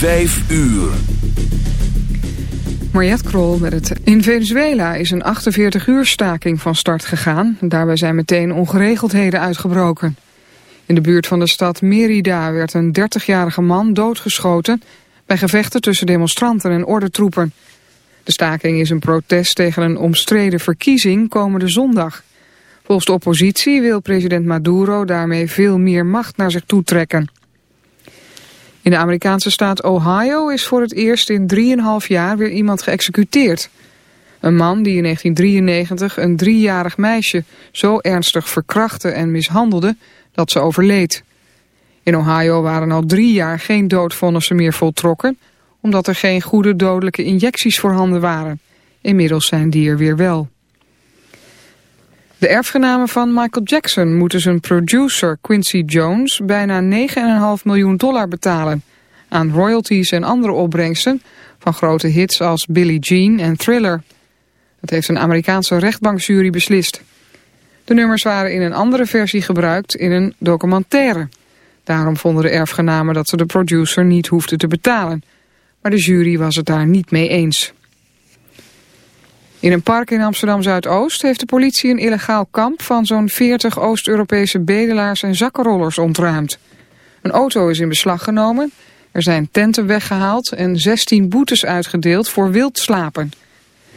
Vijf uur. Mariette Krol met het... In Venezuela is een 48 uur staking van start gegaan. Daarbij zijn meteen ongeregeldheden uitgebroken. In de buurt van de stad Merida werd een 30-jarige man doodgeschoten... bij gevechten tussen demonstranten en ordentroepen. De staking is een protest tegen een omstreden verkiezing komende zondag. Volgens de oppositie wil president Maduro daarmee veel meer macht naar zich toetrekken. In de Amerikaanse staat Ohio is voor het eerst in 3,5 jaar weer iemand geëxecuteerd. Een man die in 1993 een driejarig meisje zo ernstig verkrachtte en mishandelde dat ze overleed. In Ohio waren al drie jaar geen doodvonnissen meer voltrokken... omdat er geen goede dodelijke injecties voorhanden waren. Inmiddels zijn die er weer wel. De erfgenamen van Michael Jackson moeten zijn producer Quincy Jones bijna 9,5 miljoen dollar betalen aan royalties en andere opbrengsten van grote hits als Billie Jean en Thriller. Dat heeft een Amerikaanse rechtbankjury beslist. De nummers waren in een andere versie gebruikt in een documentaire. Daarom vonden de erfgenamen dat ze de producer niet hoefden te betalen. Maar de jury was het daar niet mee eens. In een park in Amsterdam-Zuidoost heeft de politie een illegaal kamp van zo'n 40 Oost-Europese bedelaars en zakkenrollers ontruimd. Een auto is in beslag genomen, er zijn tenten weggehaald en 16 boetes uitgedeeld voor wildslapen.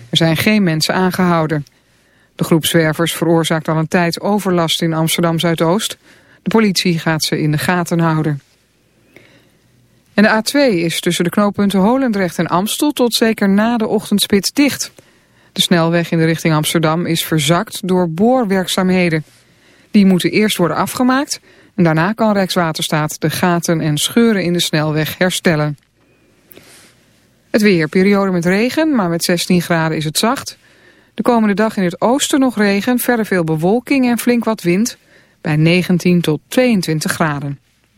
Er zijn geen mensen aangehouden. De groep zwervers veroorzaakt al een tijd overlast in Amsterdam-Zuidoost. De politie gaat ze in de gaten houden. En de A2 is tussen de knooppunten Holendrecht en Amstel tot zeker na de ochtendspits dicht... De snelweg in de richting Amsterdam is verzakt door boorwerkzaamheden. Die moeten eerst worden afgemaakt en daarna kan Rijkswaterstaat de gaten en scheuren in de snelweg herstellen. Het weer, periode met regen, maar met 16 graden is het zacht. De komende dag in het oosten nog regen, verder veel bewolking en flink wat wind. Bij 19 tot 22 graden.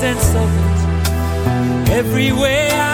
sense of it. Everywhere I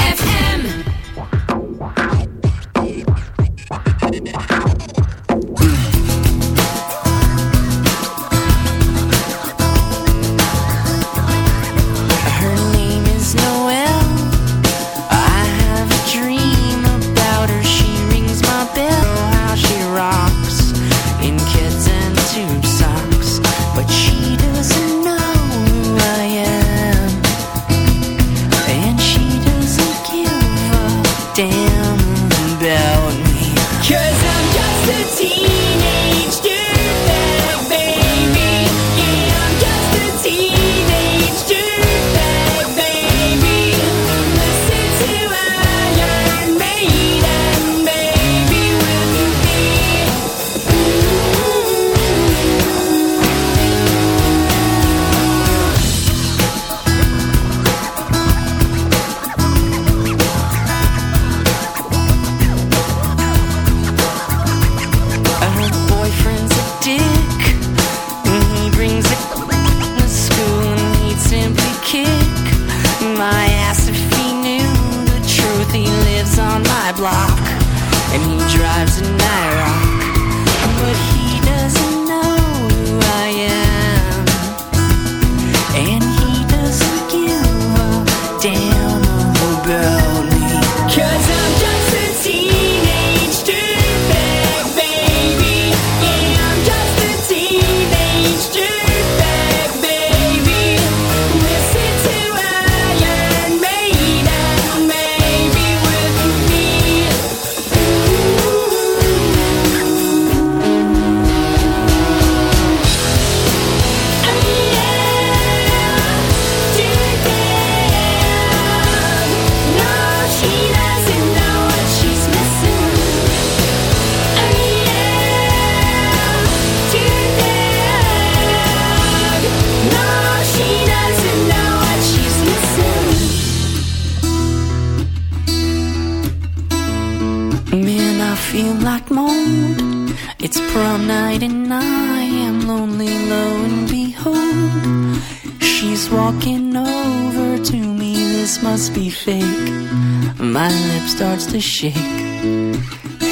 shake.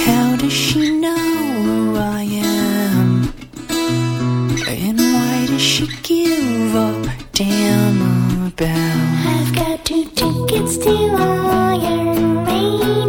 How does she know who I am? And why does she give a damn about? I've got two tickets to Iron Maiden.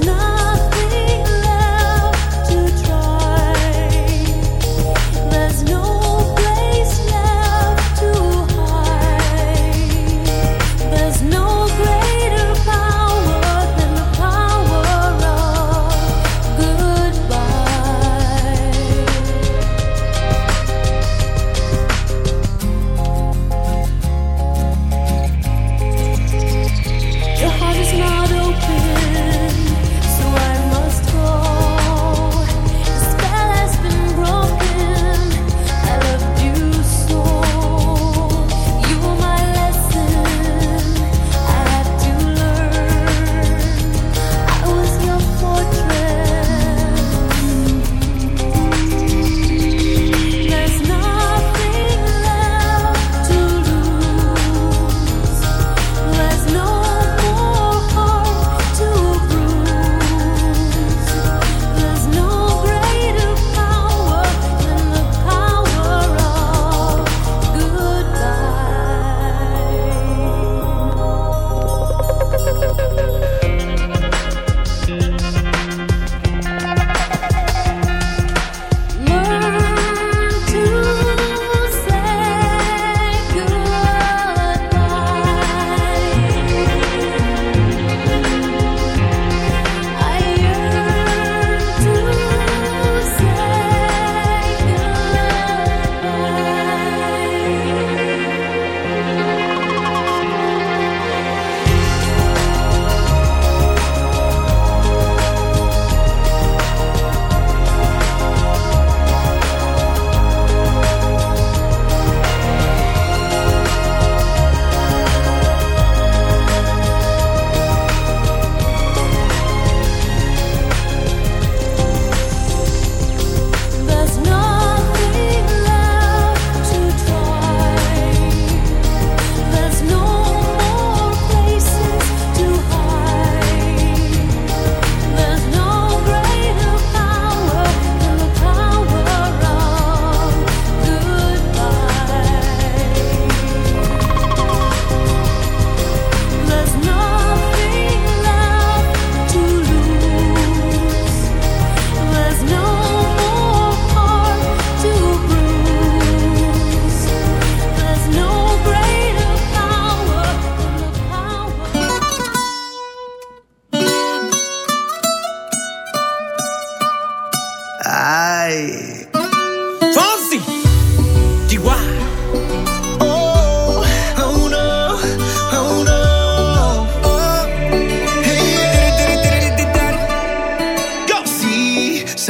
Not.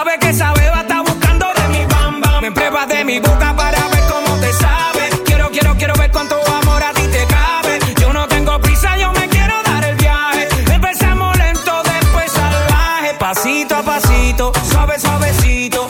Sabes que esa beba está buscando de mi bam. Me pruebas de mi boca para ver cómo te sabe. Quiero, quiero, quiero ver cuánto amor a ti te cabe. Yo no tengo prisa, yo me quiero dar el viaje. Empezamos lento, después salvaje. Pasito a pasito, suave, suavecito.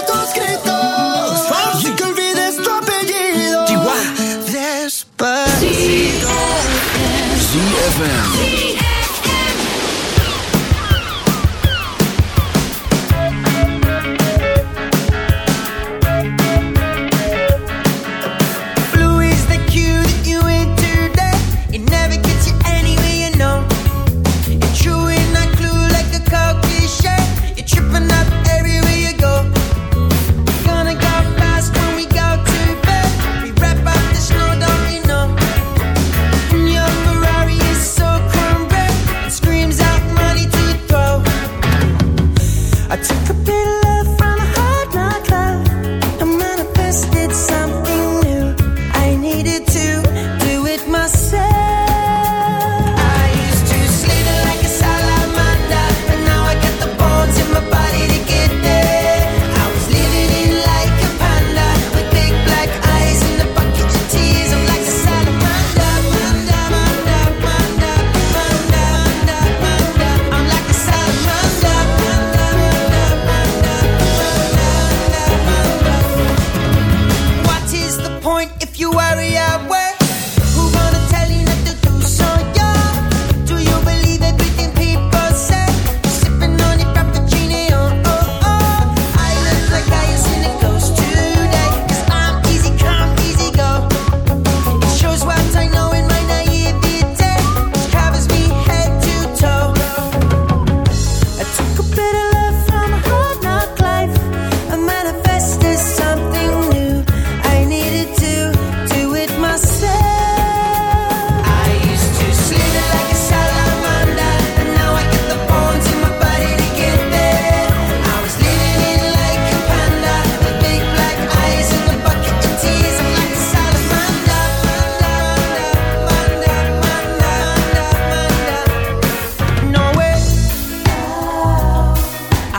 ZFM.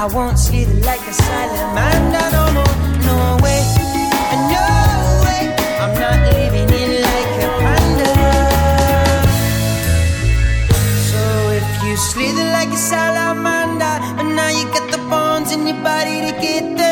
I won't see the light of silent mind. I don't no way, no way. I'm not living it like a panda. So if you slither like a salamander, and now you got the bones in your body to get there.